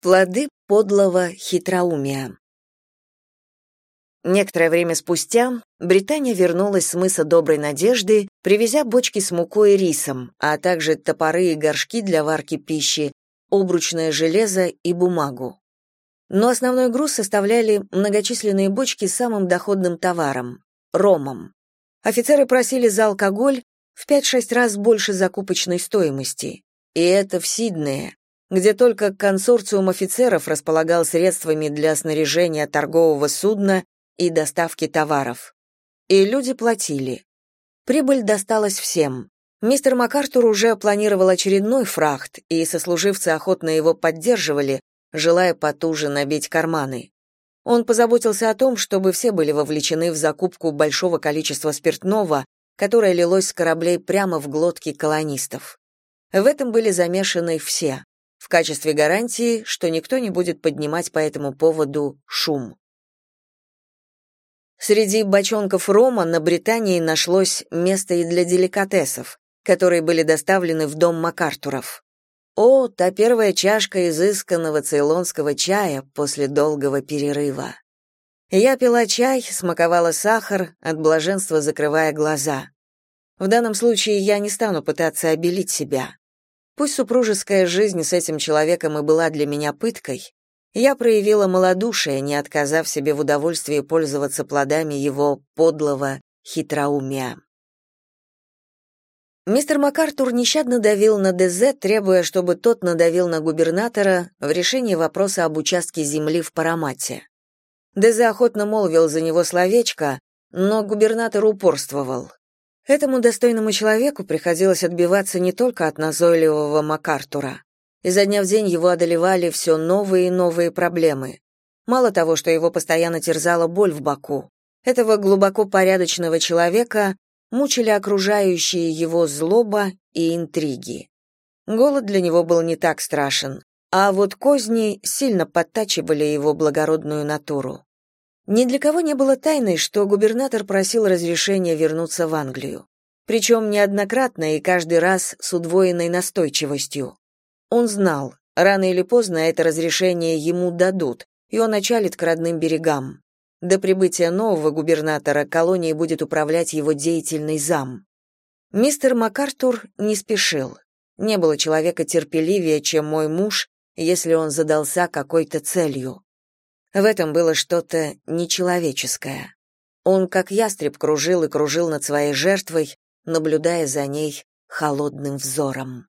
Плоды подлого хитроумия. Некоторое время спустя Британия вернулась с мыса Доброй Надежды, привезя бочки с мукой и рисом, а также топоры и горшки для варки пищи, обручное железо и бумагу. Но основной груз составляли многочисленные бочки с самым доходным товаром — ромом. Офицеры просили за алкоголь в 5-6 раз больше закупочной стоимости. И это в Сиднее, где только консорциум офицеров располагал средствами для снаряжения торгового судна и доставки товаров. И люди платили. Прибыль досталась всем. Мистер МакАртур уже планировал очередной фрахт, и сослуживцы охотно его поддерживали, желая потуже набить карманы. Он позаботился о том, чтобы все были вовлечены в закупку большого количества спиртного, которое лилось с кораблей прямо в глотки колонистов. В этом были замешаны все в качестве гарантии, что никто не будет поднимать по этому поводу шум. Среди бочонков рома на Британии нашлось место и для деликатесов, которые были доставлены в дом МакАртуров. О, та первая чашка изысканного цейлонского чая после долгого перерыва. Я пила чай, смаковала сахар, от блаженства закрывая глаза. В данном случае я не стану пытаться обелить себя. Пусть супружеская жизнь с этим человеком и была для меня пыткой, я проявила малодушие, не отказав себе в удовольствии пользоваться плодами его подлого хитроумия. Мистер МакАртур нещадно давил на ДЗ, требуя, чтобы тот надавил на губернатора в решении вопроса об участке земли в Парамате. ДЗ охотно молвил за него словечко, но губернатор упорствовал. Этому достойному человеку приходилось отбиваться не только от назойливого МакАртура. Изо дня в день его одолевали все новые и новые проблемы. Мало того, что его постоянно терзала боль в боку, этого глубоко порядочного человека мучили окружающие его злоба и интриги. Голод для него был не так страшен, а вот козни сильно подтачивали его благородную натуру. Ни для кого не было тайной, что губернатор просил разрешения вернуться в Англию. Причем неоднократно и каждый раз с удвоенной настойчивостью. Он знал, рано или поздно это разрешение ему дадут, и он очалит к родным берегам. До прибытия нового губернатора колонией будет управлять его деятельный зам. Мистер МакАртур не спешил. Не было человека терпеливее, чем мой муж, если он задался какой-то целью. В этом было что-то нечеловеческое. Он, как ястреб, кружил и кружил над своей жертвой, наблюдая за ней холодным взором.